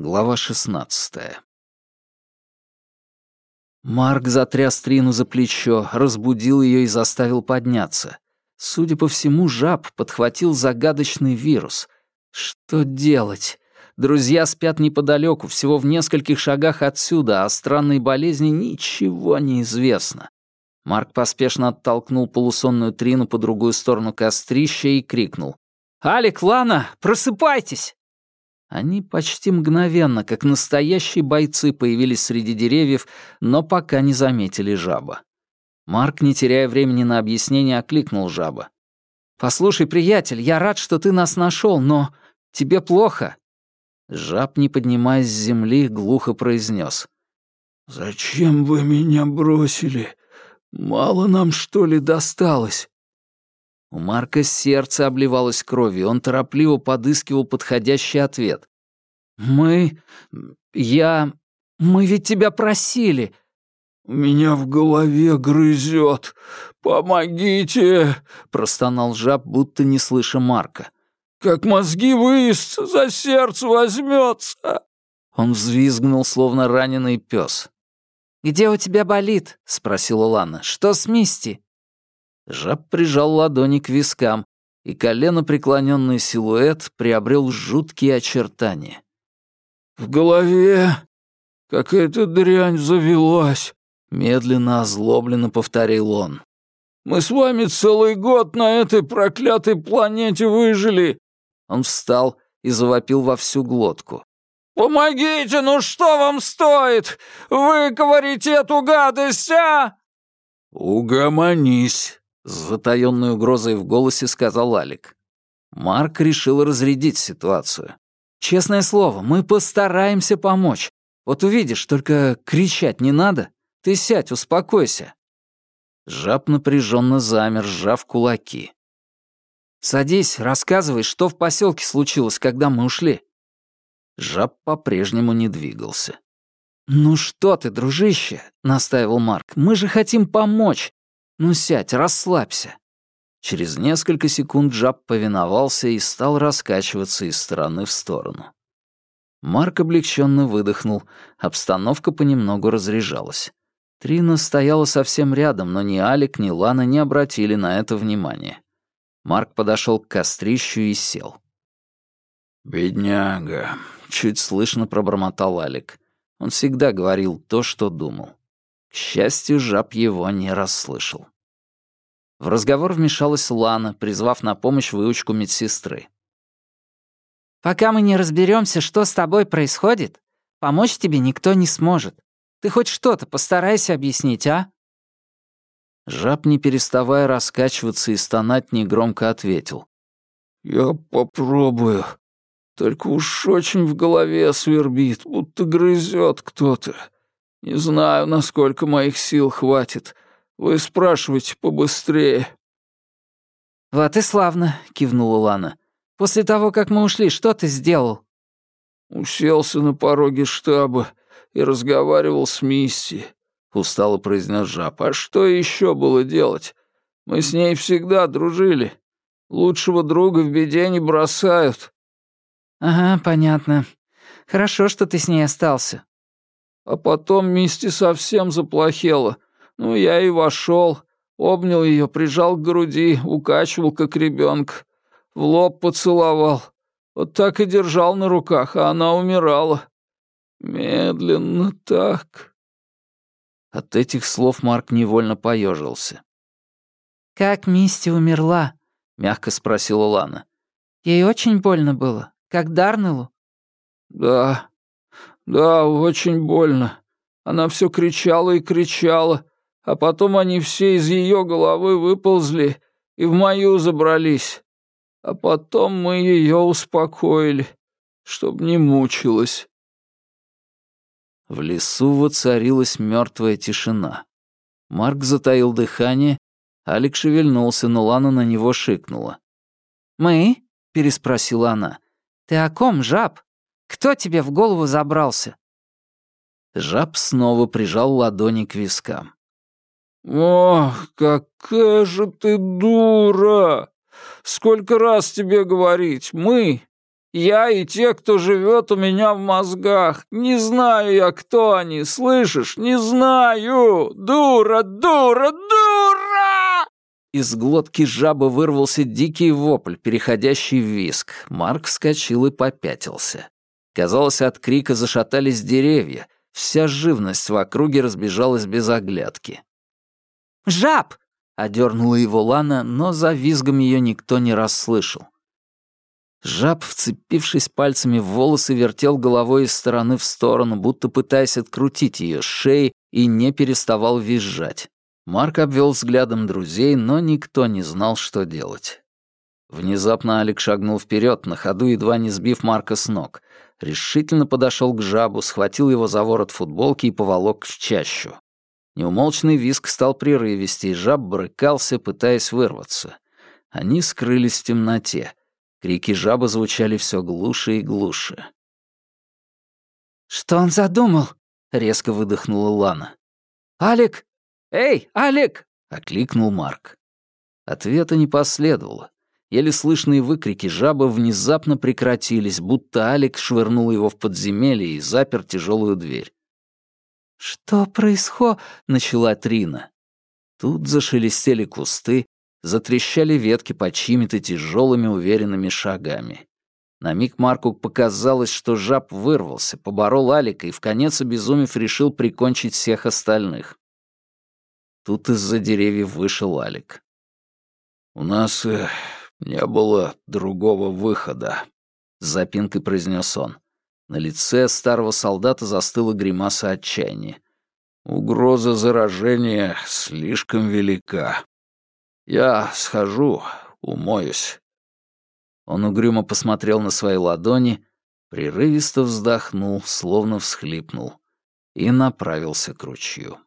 Глава шестнадцатая. Марк затряс Трину за плечо, разбудил ее и заставил подняться. Судя по всему, жаб подхватил загадочный вирус. Что делать? Друзья спят неподалеку, всего в нескольких шагах отсюда, а о странной болезни ничего не известно. Марк поспешно оттолкнул полусонную Трину по другую сторону кострища и крикнул. «Алик, Лана, просыпайтесь!» Они почти мгновенно, как настоящие бойцы, появились среди деревьев, но пока не заметили жаба. Марк, не теряя времени на объяснение, окликнул жаба. «Послушай, приятель, я рад, что ты нас нашел, но тебе плохо». Жаб, не поднимаясь с земли, глухо произнес. «Зачем вы меня бросили? Мало нам, что ли, досталось?» У Марка сердце обливалось кровью, он торопливо подыскивал подходящий ответ. «Мы... я... мы ведь тебя просили!» «Меня в голове грызет! Помогите!» — простонал жаб, будто не слыша Марка. «Как мозги выезд за сердце возьмется!» Он взвизгнул, словно раненый пес. «Где у тебя болит?» — спросила Лана. «Что с Мисти?» Жаб прижал ладони к вискам, и колено преклоненный силуэт приобрел жуткие очертания. «В голове какая-то дрянь завелась», — медленно озлобленно повторил он. «Мы с вами целый год на этой проклятой планете выжили!» Он встал и завопил во всю глотку. «Помогите, ну что вам стоит? Выковырите эту гадость, а?» «Угомонись», с затаённой угрозой в голосе сказал Алик. Марк решил разрядить ситуацию. «Честное слово, мы постараемся помочь. Вот увидишь, только кричать не надо. Ты сядь, успокойся». Жаб напряженно замер, сжав кулаки. «Садись, рассказывай, что в поселке случилось, когда мы ушли». Жаб по-прежнему не двигался. «Ну что ты, дружище?» — настаивал Марк. «Мы же хотим помочь. «Ну сядь, расслабься». Через несколько секунд Джаб повиновался и стал раскачиваться из стороны в сторону. Марк облегченно выдохнул, обстановка понемногу разряжалась. Трина стояла совсем рядом, но ни Алик, ни Лана не обратили на это внимания. Марк подошел к кострищу и сел. «Бедняга», — чуть слышно пробормотал Алик. Он всегда говорил то, что думал. К счастью, жаб его не расслышал. В разговор вмешалась Лана, призвав на помощь выучку медсестры. «Пока мы не разберемся, что с тобой происходит, помочь тебе никто не сможет. Ты хоть что-то постарайся объяснить, а?» Жаб, не переставая раскачиваться и стонать, негромко ответил. «Я попробую. Только уж очень в голове свербит, будто грызет кто-то. Не знаю, насколько моих сил хватит. Вы спрашиваете побыстрее». «Вот и славно», — кивнула Лана. «После того, как мы ушли, что ты сделал?» «Уселся на пороге штаба и разговаривал с Мисси», — устало произнес жаб. «А что еще было делать? Мы с ней всегда дружили. Лучшего друга в беде не бросают». «Ага, понятно. Хорошо, что ты с ней остался. А потом Мисти совсем заплохела. Ну, я и вошел, обнял ее, прижал к груди, укачивал, как ребенка, в лоб поцеловал. Вот так и держал на руках, а она умирала. Медленно так. От этих слов Марк невольно поежился. «Как Мисти умерла?» — мягко спросила Лана. «Ей очень больно было, как Дарнеллу?» «Да, «Да, очень больно. Она все кричала и кричала, а потом они все из ее головы выползли и в мою забрались. А потом мы ее успокоили, чтоб не мучилась». В лесу воцарилась мертвая тишина. Марк затаил дыхание, Алик шевельнулся, но Лана на него шикнула. «Мы?» — переспросила она. «Ты о ком, жаб?» Кто тебе в голову забрался?» Жаб снова прижал ладони к вискам. «Ох, какая же ты дура! Сколько раз тебе говорить, мы Я и те, кто живет у меня в мозгах. Не знаю я, кто они, слышишь? Не знаю! Дура, дура, дура!» Из глотки жабы вырвался дикий вопль, переходящий в виск. Марк вскочил и попятился. Казалось, от крика зашатались деревья. Вся живность в округе разбежалась без оглядки. «Жаб!» — одернула его Лана, но за визгом ее никто не расслышал. Жаб, вцепившись пальцами в волосы, вертел головой из стороны в сторону, будто пытаясь открутить ее с шеи, и не переставал визжать. Марк обвел взглядом друзей, но никто не знал, что делать. Внезапно Алик шагнул вперед, на ходу едва не сбив Марка с ног. Решительно подошел к жабу, схватил его за ворот футболки и поволок в чащу. Неумолчный виск стал прерывистей, жаб брыкался, пытаясь вырваться. Они скрылись в темноте. Крики жабы звучали все глуше и глуше. «Что он задумал?» — резко выдохнула Лана. «Алик! Эй, Алик!» — окликнул Марк. Ответа не последовало. Еле слышные выкрики жабы внезапно прекратились, будто Алик швырнул его в подземелье и запер тяжелую дверь. «Что происходит?» — начала Трина. Тут зашелестели кусты, Затрещали ветки под чьими-то тяжелыми уверенными шагами. На миг Марку показалось, что жаб вырвался, поборол Алика и, в конец обезумев, решил прикончить всех остальных. Тут из-за деревьев вышел Алик. «У нас э, не было другого выхода», — с запинкой произнес он. На лице старого солдата застыла гримаса отчаяния. «Угроза заражения слишком велика. «Я схожу, умоюсь». Он угрюмо посмотрел на свои ладони, прерывисто вздохнул, словно всхлипнул, и направился к ручью.